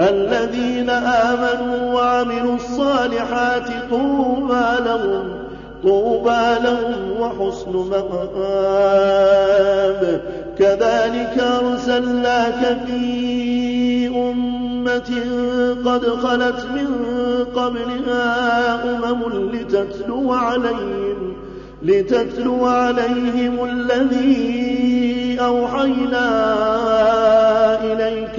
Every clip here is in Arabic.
الذين آمنوا وعملوا الصالحات طوبى لهم طوبى لهم وحسن مآب كذلك أرسلناك في أمة قد خلت من قبلها أمم لتتلو عليهم لتتلو عليهم الذي أوحينا إليك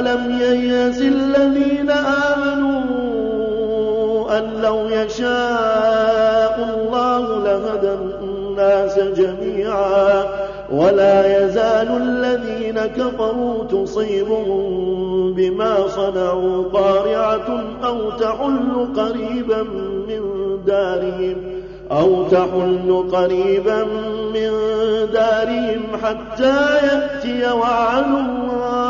أفلم ييأس الذين آمنوا أن لو يشاء الله لهدى الناس جميعا ولا يزال الذين كفروا تصيبهم بما صنعوا قارعة أو تحل قريبا من دارهم أو تحل قريبا من دارهم حتى يأتي وعد الله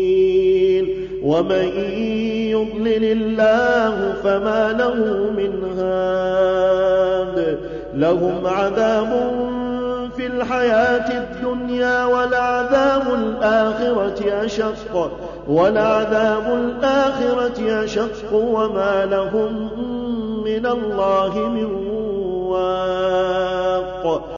ومن يضلل الله فما له من هاد. لهم عذاب في الحياة الدنيا ولعذاب الآخرة أشق. ولعذاب الآخرة أشق وما لهم من الله من واد.